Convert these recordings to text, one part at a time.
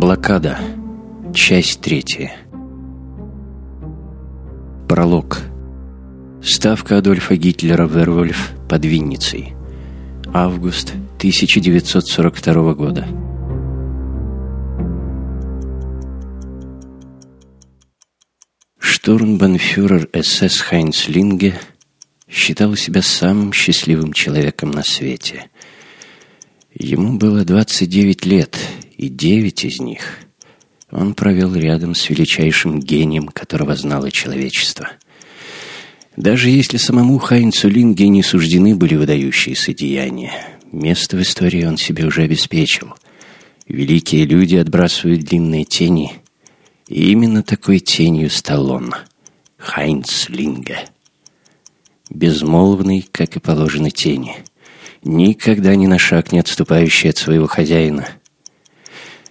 Блокада. Часть третья. Пролог. Ставка Адольфа Гитлера Вервольф под Винницей. Август 1942 года. Штурмбанфюрер СС Хайнц Линге считал себя самым счастливым человеком на свете. Ему было 29 лет, и 9 из них он провел рядом с величайшим гением, которого знало человечество. Даже если самому Хайнцу Линге не суждены были выдающиеся деяния, место в истории он себе уже обеспечил. Великие люди отбрасывают длинные тени, и именно такой тенью стал он, Хайнц Линге безмолвный, как и положено тени, никогда ни на шаг не отступающий от своего хозяина.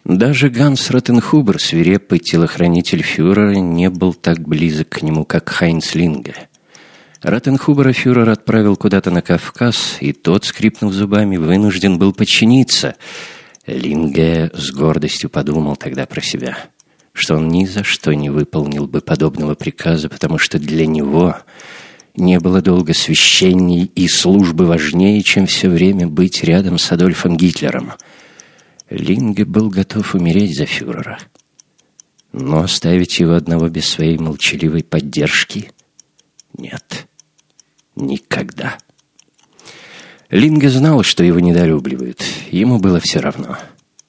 Даже Ганс Ротенхубер, свирепый телохранитель фюрера, не был так близок к нему, как Хайнц Линге. Ротенхубера фюрер отправил куда-то на Кавказ, и тот, скрипнув зубами, вынужден был подчиниться. Линге с гордостью подумал тогда про себя, что он ни за что не выполнил бы подобного приказа, потому что для него не было долго священней и службы важнее, чем все время быть рядом с Адольфом Гитлером. Линге был готов умереть за фюрера. Но оставить его одного без своей молчаливой поддержки — нет, никогда. Линге знал, что его недолюбливают. Ему было все равно.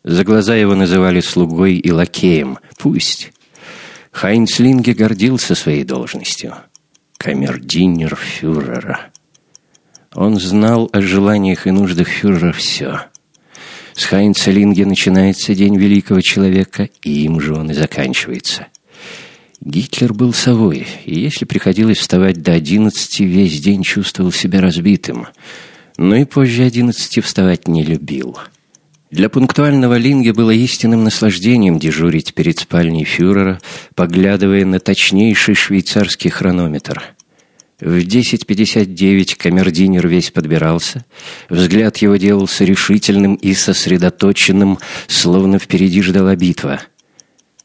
За глаза его называли слугой и лакеем. Пусть. Хайнц Линге гордился своей должностью — камердинер фюрера. Он знал о желаниях и нуждах фюрера все. С Хайнца Линге начинается день великого человека, и им же он и заканчивается. Гитлер был совой, и если приходилось вставать до одиннадцати, весь день чувствовал себя разбитым. Но и позже одиннадцати вставать не любил. Для пунктуального Линге было истинным наслаждением дежурить перед спальней фюрера, поглядывая на точнейший швейцарский хронометр. В 10.59 камердинер весь подбирался, взгляд его делался решительным и сосредоточенным, словно впереди ждала битва.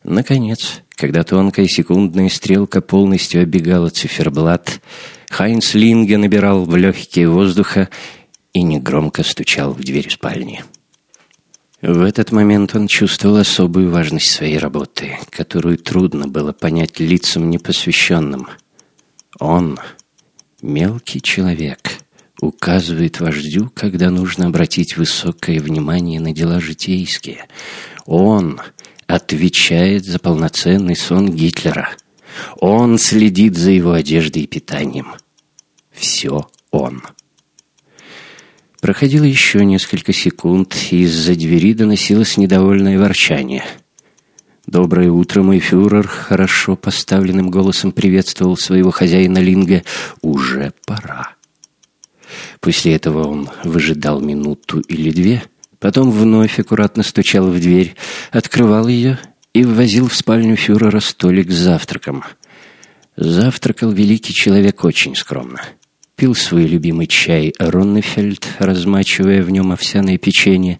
Наконец, когда тонкая секундная стрелка полностью оббегала циферблат, Хайнс Линге набирал в легкие воздуха и негромко стучал в дверь спальни. В этот момент он чувствовал особую важность своей работы, которую трудно было понять лицам непосвященным. Он, мелкий человек, указывает вождю, когда нужно обратить высокое внимание на дела житейские. Он отвечает за полноценный сон Гитлера. Он следит за его одеждой и питанием. Все он. Проходило еще несколько секунд, и из-за двери доносилось недовольное ворчание. «Доброе утро, мой фюрер!» — хорошо поставленным голосом приветствовал своего хозяина Линга. «Уже пора!» После этого он выжидал минуту или две, потом вновь аккуратно стучал в дверь, открывал ее и ввозил в спальню фюрера столик с завтраком. Завтракал великий человек очень скромно — пил свой любимый чай Роннефельд, размачивая в нем овсяное печенье,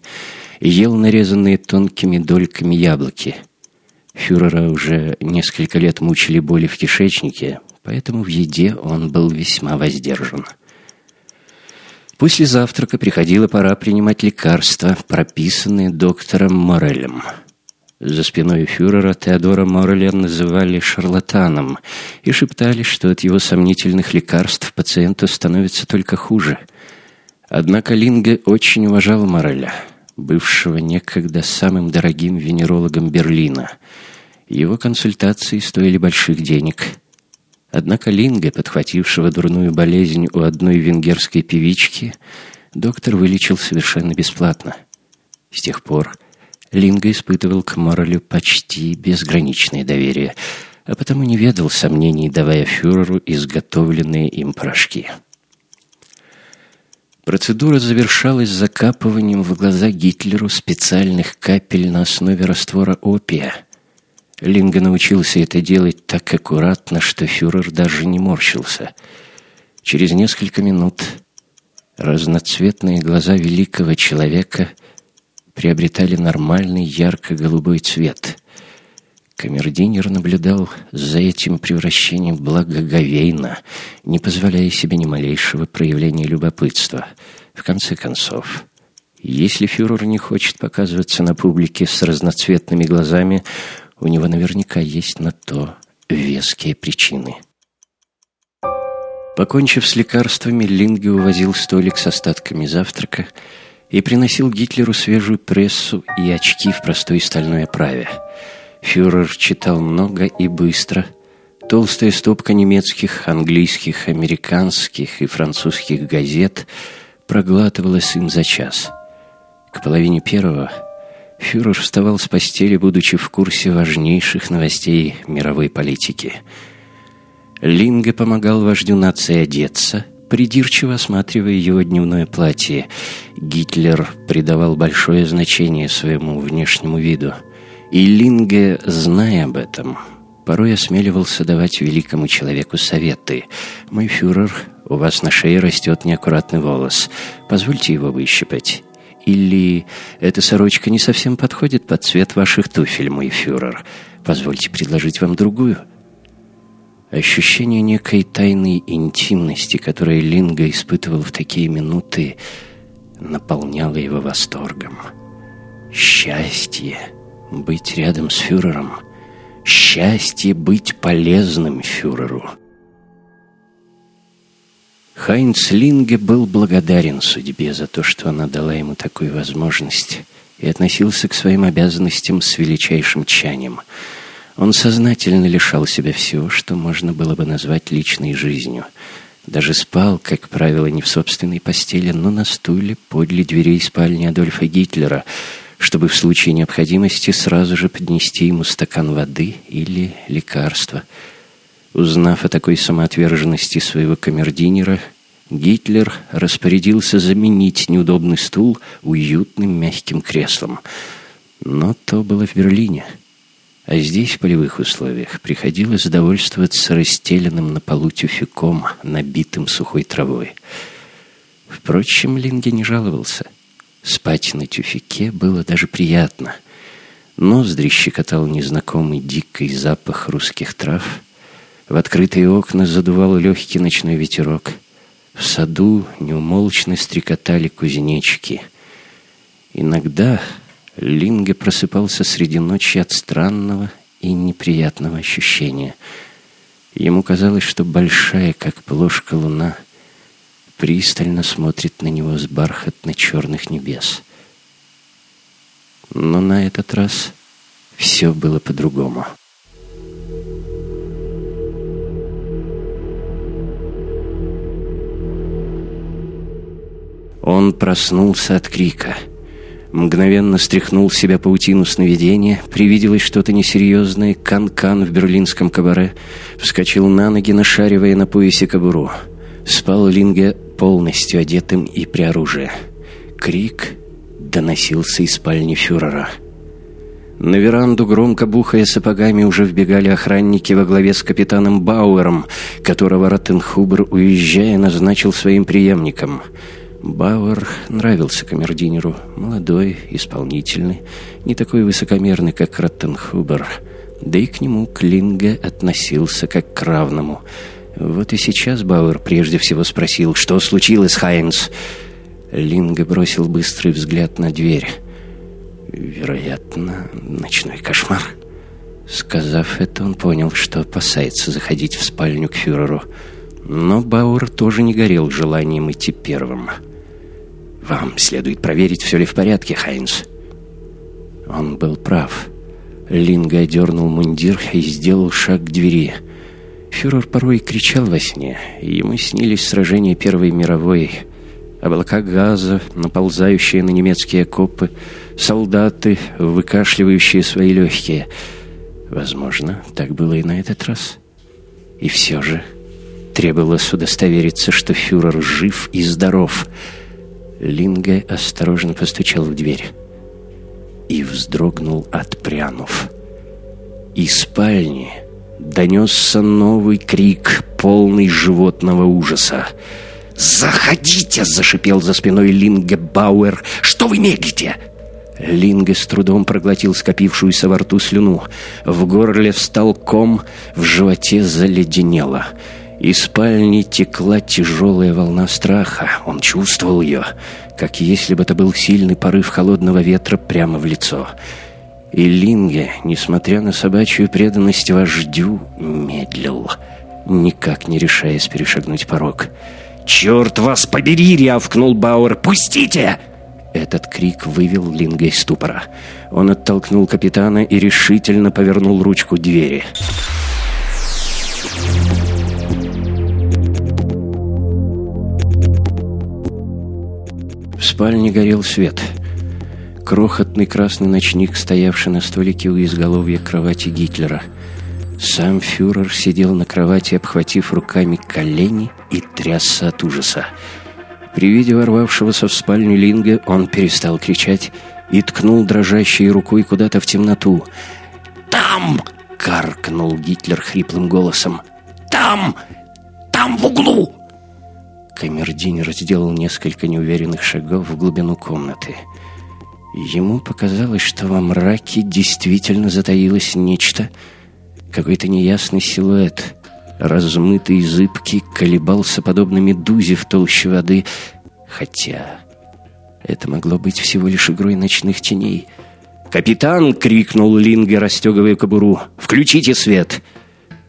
ел нарезанные тонкими дольками яблоки. Фюрера уже несколько лет мучили боли в кишечнике, поэтому в еде он был весьма воздержан. После завтрака приходила пора принимать лекарства, прописанные доктором Морелем – за спиной фюрера Теодора Морреля называли шарлатаном и шептали, что от его сомнительных лекарств пациенту становится только хуже. Однако Линге очень уважал Морреля, бывшего некогда самым дорогим венерологом Берлина. Его консультации стоили больших денег. Однако Линге, подхватившего дурную болезнь у одной венгерской певички, доктор вылечил совершенно бесплатно. С тех пор Линга испытывал к Моррелю почти безграничное доверие, а потому не ведал сомнений, давая фюреру изготовленные им порошки. Процедура завершалась закапыванием в глаза Гитлеру специальных капель на основе раствора опия. Линга научился это делать так аккуратно, что фюрер даже не морщился. Через несколько минут разноцветные глаза великого человека приобретали нормальный ярко-голубой цвет. Камердинер наблюдал за этим превращением благоговейно, не позволяя себе ни малейшего проявления любопытства. В конце концов, если фюрер не хочет показываться на публике с разноцветными глазами, у него наверняка есть на то веские причины. Покончив с лекарствами, Линге увозил столик с остатками завтрака и приносил Гитлеру свежую прессу и очки в простой стальной оправе. Фюрер читал много и быстро. Толстая стопка немецких, английских, американских и французских газет проглатывалась им за час. К половине первого фюрер вставал с постели, будучи в курсе важнейших новостей мировой политики – Линга помогал вождю нации одеться, придирчиво осматривая его дневное платье. Гитлер придавал большое значение своему внешнему виду. И Линге, зная об этом, порой осмеливался давать великому человеку советы. «Мой фюрер, у вас на шее растет неаккуратный волос. Позвольте его выщипать». Или «Эта сорочка не совсем подходит под цвет ваших туфель, мой фюрер. Позвольте предложить вам другую». Ощущение некой тайной интимности, которое Линга испытывал в такие минуты, наполняло его восторгом. Счастье быть рядом с фюрером. Счастье быть полезным фюреру. Хайнц Линге был благодарен судьбе за то, что она дала ему такую возможность, и относился к своим обязанностям с величайшим тщанием – он сознательно лишал себя всего, что можно было бы назвать личной жизнью. Даже спал, как правило, не в собственной постели, но на стуле подле дверей спальни Адольфа Гитлера, чтобы в случае необходимости сразу же поднести ему стакан воды или лекарства. Узнав о такой самоотверженности своего камердинера, Гитлер распорядился заменить неудобный стул уютным мягким креслом. Но то было в Берлине — а здесь, в полевых условиях, приходилось довольствоваться расстеленным на полу тюфяком, набитым сухой травой. Впрочем, Линге не жаловался. Спать на тюфяке было даже приятно. Ноздри щекотал незнакомый дикий запах русских трав. В открытые окна задувал легкий ночной ветерок. В саду неумолчно стрекотали кузнечики. Иногда Линге просыпался среди ночи от странного и неприятного ощущения. Ему казалось, что большая, как плошка луна, пристально смотрит на него с бархатно-черных небес. Но на этот раз все было по-другому. Он проснулся от крика — Мгновенно стряхнул с себя паутину сновидения, привиделось что-то несерьезное, кан-кан в берлинском кабаре, вскочил на ноги, нашаривая на поясе кобуру. Спал Линге полностью одетым и при оружии. Крик доносился из спальни фюрера. На веранду, громко бухая сапогами, уже вбегали охранники во главе с капитаном Бауэром, которого Роттенхубер, уезжая, назначил своим преемником — Бауэр нравился камердинеру, молодой, исполнительный, не такой высокомерный, как Роттенхубер, да и к нему Клинге относился как к равному. Вот и сейчас Бауэр прежде всего спросил, что случилось, Хайнс? Линге бросил быстрый взгляд на дверь. Вероятно, ночной кошмар. Сказав это, он понял, что опасается заходить в спальню к фюреру. Но Бауэр тоже не горел желанием идти первым. Вам следует проверить, все ли в порядке, Хайнс. Он был прав. Линга дернул мундир и сделал шаг к двери. Фюрер порой кричал во сне, и ему снились сражения Первой мировой, облака газа, наползающие на немецкие окопы, солдаты, выкашливающие свои легкие. Возможно, так было и на этот раз. И все же требовалось удостовериться, что фюрер жив и здоров — Линге осторожно постучал в дверь и вздрогнул, отпрянув. Из спальни донесся новый крик, полный животного ужаса. «Заходите!» — зашипел за спиной Линге Бауэр. «Что вы медлите?» Линге с трудом проглотил скопившуюся во рту слюну. В горле встал ком, в животе заледенело. Из спальни текла тяжелая волна страха. Он чувствовал ее, как если бы это был сильный порыв холодного ветра прямо в лицо. И Линге, несмотря на собачью преданность вождю, медлил, никак не решаясь перешагнуть порог. «Черт вас побери!» — рявкнул Бауэр. «Пустите!» Этот крик вывел Линга из ступора. Он оттолкнул капитана и решительно повернул ручку двери. В спальне горел свет. Крохотный красный ночник, стоявший на столике у изголовья кровати Гитлера. Сам фюрер сидел на кровати, обхватив руками колени и трясся от ужаса. При виде ворвавшегося в спальню Линга он перестал кричать и ткнул дрожащей рукой куда-то в темноту. «Там!» — каркнул Гитлер хриплым голосом. «Там! Там в углу!» Камердинер сделал несколько неуверенных шагов в глубину комнаты. Ему показалось, что во мраке действительно затаилось нечто, какой-то неясный силуэт — размытый и зыбкий, колебался подобно медузе в толще воды, хотя это могло быть всего лишь игрой ночных теней. «Капитан!» — крикнул Линге, расстегивая кобуру. «Включите свет!»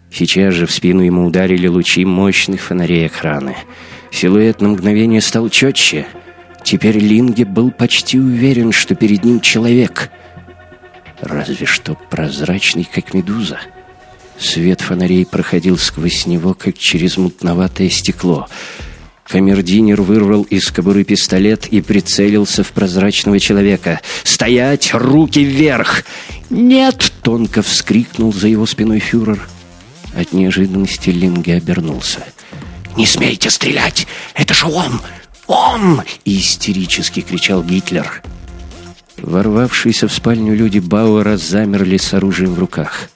Сейчас же в спину ему ударили лучи мощных фонарей охраны. Силуэт на мгновение стал четче. Теперь Линге был почти уверен, что перед ним человек. Разве что прозрачный, как медуза. — Свет фонарей проходил сквозь него, как через мутноватое стекло. Камердинер вырвал из кобуры пистолет и прицелился в прозрачного человека. «Стоять! Руки вверх!» «Нет!» — тонко вскрикнул за его спиной фюрер. От неожиданности Линге обернулся. «Не смейте стрелять! Это же он! Он!» — истерически кричал Гитлер. Ворвавшиеся в спальню люди Бауэра замерли с оружием в руках.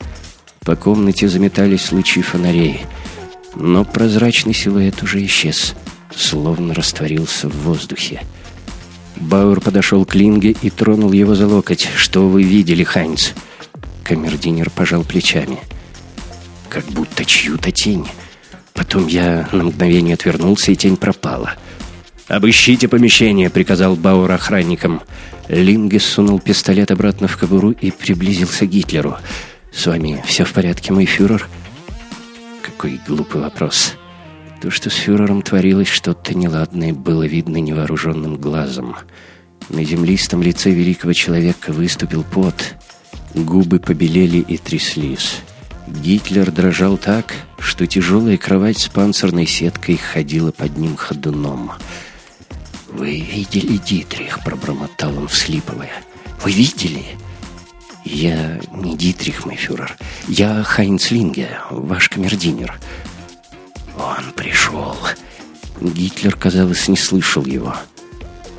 По комнате заметались лучи фонарей. Но прозрачный силуэт уже исчез, словно растворился в воздухе. Бауэр подошел к Линге и тронул его за локоть. «Что вы видели, Хайнц?» Камердинер пожал плечами. «Как будто чью-то тень. Потом я на мгновение отвернулся, и тень пропала». «Обыщите помещение», — приказал Бауэр охранникам. Линге сунул пистолет обратно в кобуру и приблизился к Гитлеру. «С вами все в порядке, мой фюрер?» Какой глупый вопрос. То, что с фюрером творилось что-то неладное, было видно невооруженным глазом. На землистом лице великого человека выступил пот. Губы побелели и тряслись. Гитлер дрожал так, что тяжелая кровать с панцирной сеткой ходила под ним ходуном. «Вы видели Дитрих?» — пробормотал он, вслипывая. «Вы видели?» «Я не Дитрих, мой фюрер. Я Хайнц Линге, ваш камердинер. «Он пришел». Гитлер, казалось, не слышал его.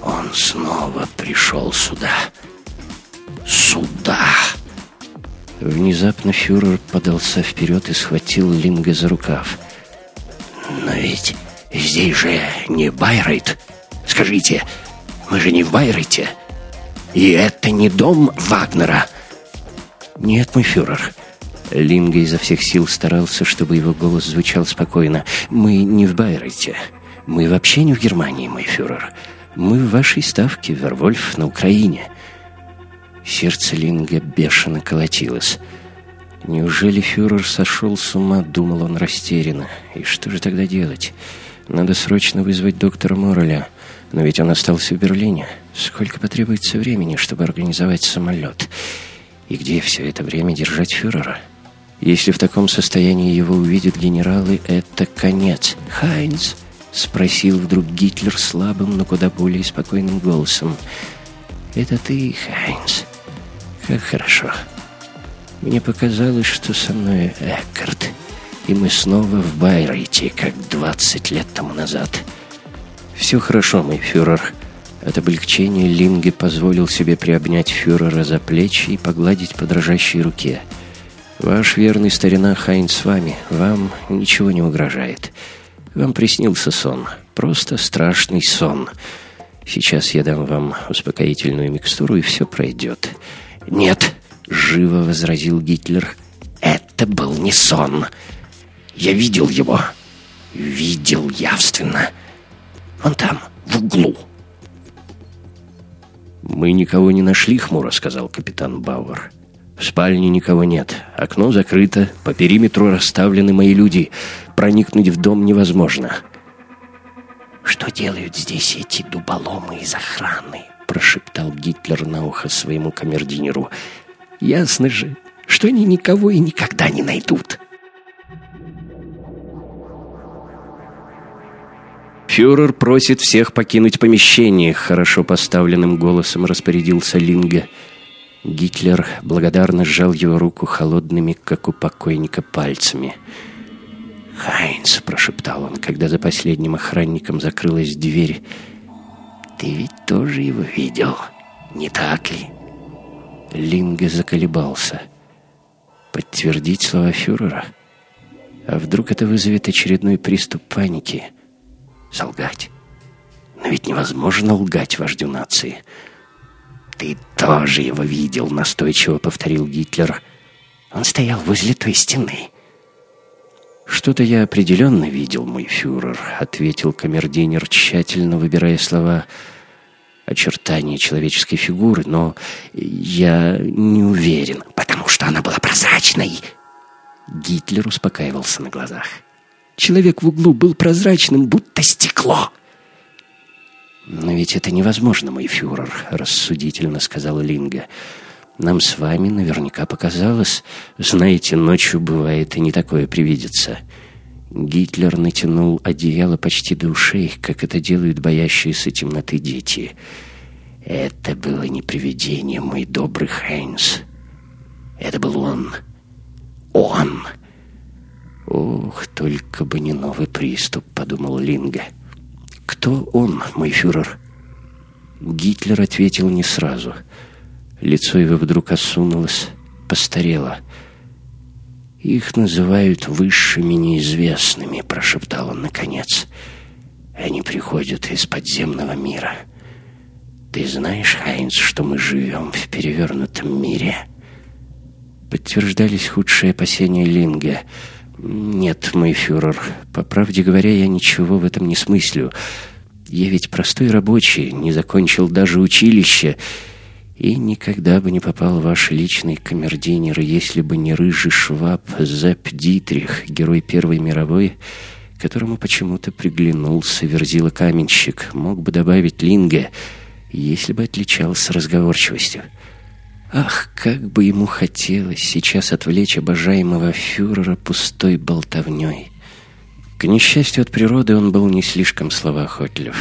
«Он снова пришел сюда. Сюда!» Внезапно фюрер подался вперед и схватил Линга за рукав. «Но ведь здесь же не Байрейт. Скажите, мы же не в Байрейте. И это не дом Вагнера». «Нет, мой фюрер». Линга изо всех сил старался, чтобы его голос звучал спокойно. «Мы не в Байрете. Мы вообще не в Германии, мой фюрер. Мы в вашей ставке, Вервольф, на Украине». Сердце Линга бешено колотилось. Неужели фюрер сошел с ума, думал он растерянно. И что же тогда делать? Надо срочно вызвать доктора Морреля. Но ведь он остался в Берлине. Сколько потребуется времени, чтобы организовать самолет? И где все это время держать фюрера? Если в таком состоянии его увидят генералы, это конец. «Хайнц?» — спросил вдруг Гитлер слабым, но куда более спокойным голосом. «Это ты, Хайнц? Как хорошо. Мне показалось, что со мной Эккарт, и мы снова в Байрейте, как двадцать лет тому назад. Все хорошо, мой фюрер». От облегчения Линге позволил себе приобнять фюрера за плечи и погладить по дрожащей руке. «Ваш верный старина Хайн с вами. Вам ничего не угрожает. Вам приснился сон. Просто страшный сон. Сейчас я дам вам успокоительную микстуру, и все пройдет». «Нет», — живо возразил Гитлер, — «это был не сон. Я видел его. Видел явственно. Он там, в углу». «Мы никого не нашли, хмуро», — сказал капитан Бауэр. «В спальне никого нет. Окно закрыто. По периметру расставлены мои люди. Проникнуть в дом невозможно». «Что делают здесь эти дуболомы из охраны?» — прошептал Гитлер на ухо своему камердинеру. «Ясно же, что они никого и никогда не найдут». «Фюрер просит всех покинуть помещение», — хорошо поставленным голосом распорядился Линга. Гитлер благодарно сжал его руку холодными, как у покойника, пальцами. «Хайнц», — прошептал он, когда за последним охранником закрылась дверь, — «ты ведь тоже его видел, не так ли?» Линга заколебался. Подтвердить слова фюрера? А вдруг это вызовет очередной приступ паники? Солгать? Но ведь невозможно лгать вождю нации. «Ты тоже его видел», — настойчиво повторил Гитлер. «Он стоял возле той стены». «Что-то я определенно видел, мой фюрер», — ответил камердинер, тщательно выбирая слова очертания человеческой фигуры, но я не уверен, потому что она была прозрачной. Гитлер успокаивался на глазах. Человек в углу был прозрачным, будто стекло. «Но ведь это невозможно, мой фюрер», — рассудительно сказала Линга. Нам с вами наверняка показалось. Знаете, ночью бывает и не такое привидится. Гитлер натянул одеяло почти до ушей, как это делают боящиеся темноты дети. Это было не привидение, мой добрый Хайнс. Это был он. Он! Ох, только бы не новый приступ, подумал Линга. Кто он, мой фюрер? Гитлер ответил не сразу — Лицо его вдруг осунулось, постарело. «Их называют высшими неизвестными», — прошептал он наконец. «Они приходят из подземного мира. Ты знаешь, Хайнс, что мы живем в перевернутом мире?» Подтверждались худшие опасения Линга. «Нет, мой фюрер, по правде говоря, я ничего в этом не смыслю. Я ведь простой рабочий, не закончил даже училище» и никогда бы не попал в ваш личный камердинер, если бы не рыжий шваб Зепп Дитрих, герой Первой мировой, которому почему-то приглянулся верзила-каменщик, мог бы добавить Линга, если бы отличался разговорчивостью. Ах, как бы ему хотелось сейчас отвлечь обожаемого фюрера пустой болтовней. К несчастью от природы он был не слишком словоохотлив.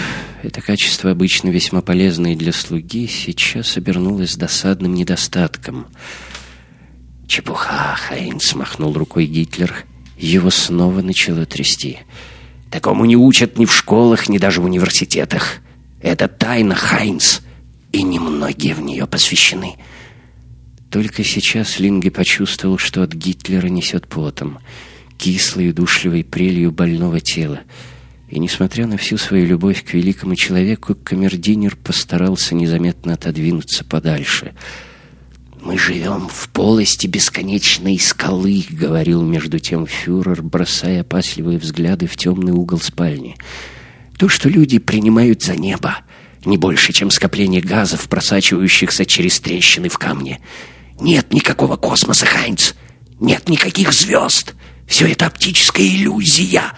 Это качество, обычно весьма полезное для слуги, сейчас обернулось досадным недостатком. «Чепуха!» — Хайнц махнул рукой Гитлер. Его снова начало трясти. «Такому не учат ни в школах, ни даже в университетах. Это тайна, Хайнц, и немногие в нее посвящены». Только сейчас Линге почувствовал, что от Гитлера несет потом — кислой и душливой прелью больного тела. И, несмотря на всю свою любовь к великому человеку, камердинер постарался незаметно отодвинуться подальше. «Мы живем в полости бесконечной скалы», — говорил между тем фюрер, бросая опасливые взгляды в темный угол спальни. «То, что люди принимают за небо, не больше, чем скопление газов, просачивающихся через трещины в камне. Нет никакого космоса, Хайнц! Нет никаких звезд!» Все это оптическая иллюзия.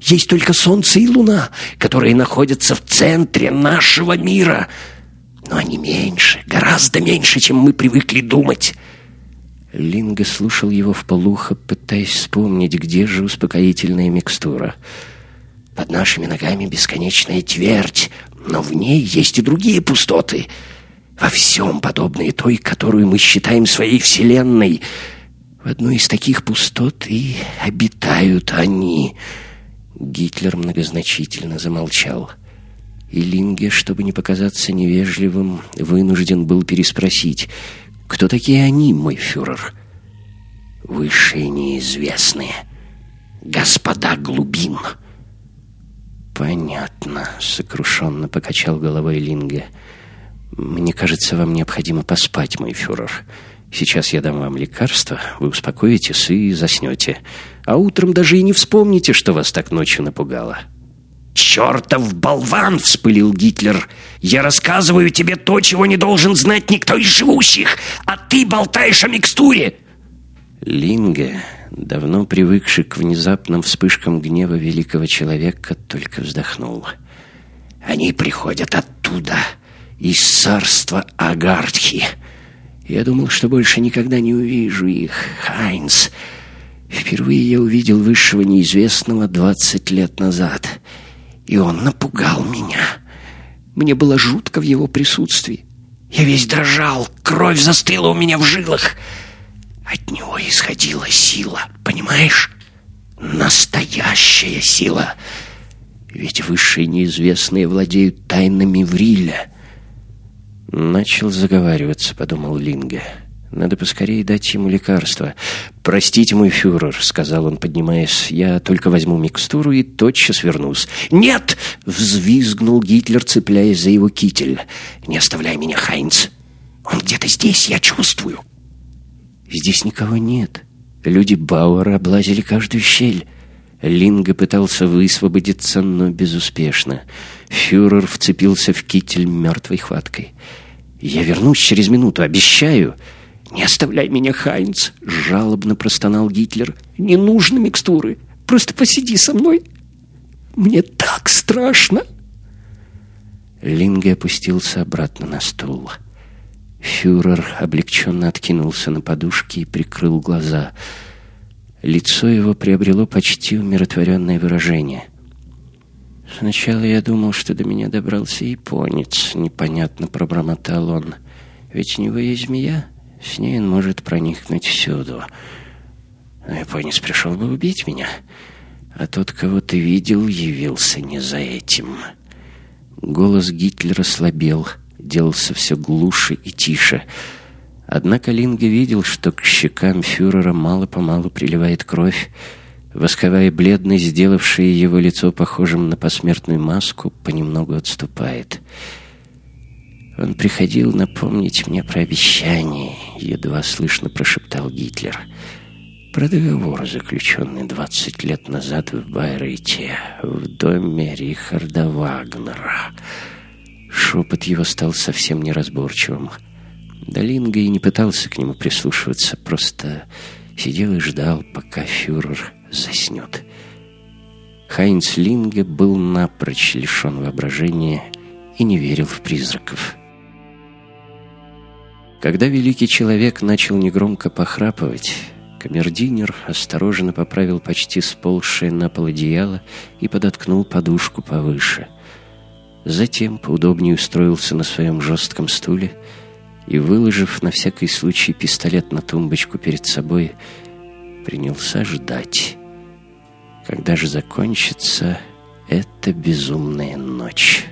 Есть только Солнце и Луна, которые находятся в центре нашего мира. Но они меньше, гораздо меньше, чем мы привыкли думать. Линга слушал его в полухо, пытаясь вспомнить, где же успокоительная микстура. Под нашими ногами бесконечная твердь, но в ней есть и другие пустоты. Во всем подобные той, которую мы считаем своей вселенной — в одной из таких пустот и обитают они. Гитлер многозначительно замолчал. И Линге, чтобы не показаться невежливым, вынужден был переспросить, «Кто такие они, мой фюрер?» «Высшие неизвестные, господа глубин». «Понятно», — сокрушенно покачал головой Линге. «Мне кажется, вам необходимо поспать, мой фюрер. Сейчас я дам вам лекарство, вы успокоитесь и заснете. А утром даже и не вспомните, что вас так ночью напугало». «Чертов болван!» — вспылил Гитлер. «Я рассказываю тебе то, чего не должен знать никто из живущих, а ты болтаешь о микстуре!» Линге, давно привыкший к внезапным вспышкам гнева великого человека, только вздохнул. «Они приходят оттуда, из царства Агартхи. Я думал, что больше никогда не увижу их, Хайнс. Впервые я увидел высшего неизвестного двадцать лет назад, и он напугал меня. Мне было жутко в его присутствии. Я весь дрожал, кровь застыла у меня в жилах». От него исходила сила, понимаешь? Настоящая сила. Ведь высшие неизвестные владеют тайнами Вриля. Начал заговариваться, подумал Линга. Надо поскорее дать ему лекарство. «Простите, мой фюрер», — сказал он, поднимаясь, — «я только возьму микстуру и тотчас вернусь». «Нет!» — взвизгнул Гитлер, цепляясь за его китель. «Не оставляй меня, Хайнц. Он где-то здесь, я чувствую». Здесь никого нет. Люди Бауэра облазили каждую щель. Линга пытался высвободиться, но безуспешно. Фюрер вцепился в китель мертвой хваткой. «Я вернусь через минуту, обещаю!» «Не оставляй меня, Хайнц!» — жалобно простонал Гитлер. «Не нужно микстуры. Просто посиди со мной. Мне так страшно!» Линга опустился обратно на стул. «Я Фюрер облегченно откинулся на подушки и прикрыл глаза. Лицо его приобрело почти умиротворенное выражение. «Сначала я думал, что до меня добрался японец», — непонятно пробормотал он. «Ведь у него есть змея, с ней он может проникнуть всюду. Но японец пришел бы убить меня, а тот, кого ты видел, явился не за этим». Голос Гитлера слабел — делался все глуше и тише. Однако Линга видел, что к щекам фюрера мало-помалу приливает кровь, восковая бледность, сделавшая его лицо похожим на посмертную маску, понемногу отступает. «Он приходил напомнить мне про обещание», — едва слышно прошептал Гитлер. «Про договор, заключенный двадцать лет назад в Байрейте, в доме Рихарда Вагнера». Шепот его стал совсем неразборчивым. Долинга и не пытался к нему прислушиваться, просто сидел и ждал, пока фюрер заснет. Хайнц Линге был напрочь лишен воображения и не верил в призраков. Когда великий человек начал негромко похрапывать, камердинер осторожно поправил почти сползшее на пол одеяло и подоткнул подушку повыше — Затем поудобнее устроился на своем жестком стуле и, выложив на всякий случай пистолет на тумбочку перед собой, принялся ждать, когда же закончится эта безумная ночь».